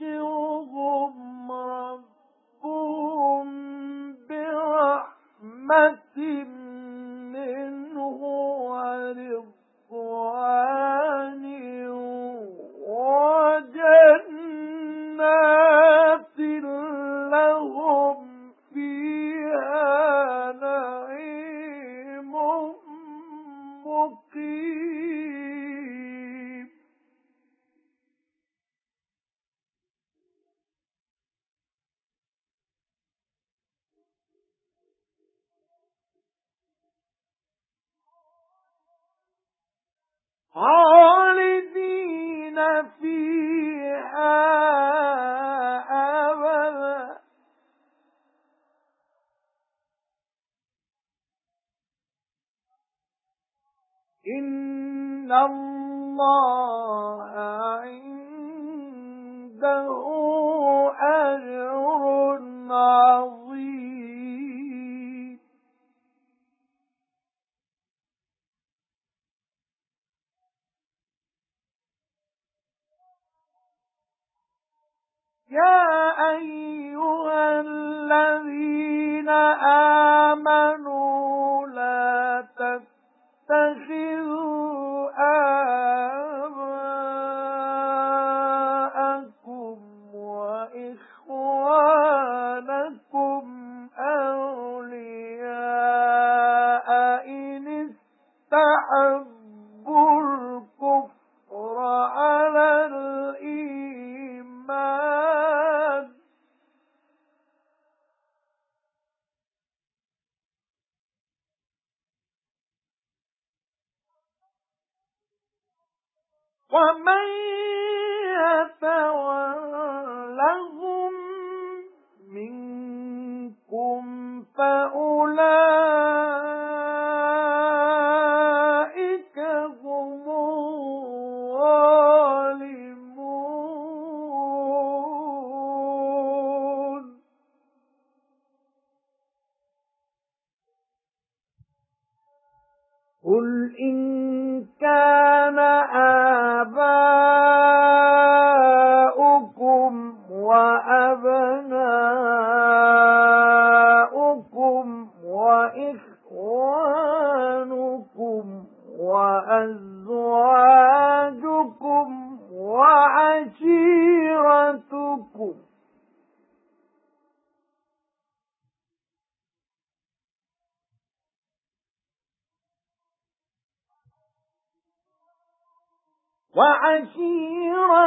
يُبَشِّرُهُمْ رَبُّهُم بِرَحْمَةٍ أَبَدًا. إِنَّ اللَّهَ عِندَهُ أَجْرٌ. يَا أَيُّهَا الَّذِينَ آمَنُوا وَمَن يَتَوَلَّهُم مِّنكُمْ فَأُولَئِكَ هُمُ الظَّالِمُونَ. قُلْ إِن كَانَ وَأَبْنَاؤُكُمْ وَإِخْوَانُكُمْ وَأَزْوَاجُكُمْ وَعَشِيرَتُكُمْ. وَعَشِيرَتُكُمْ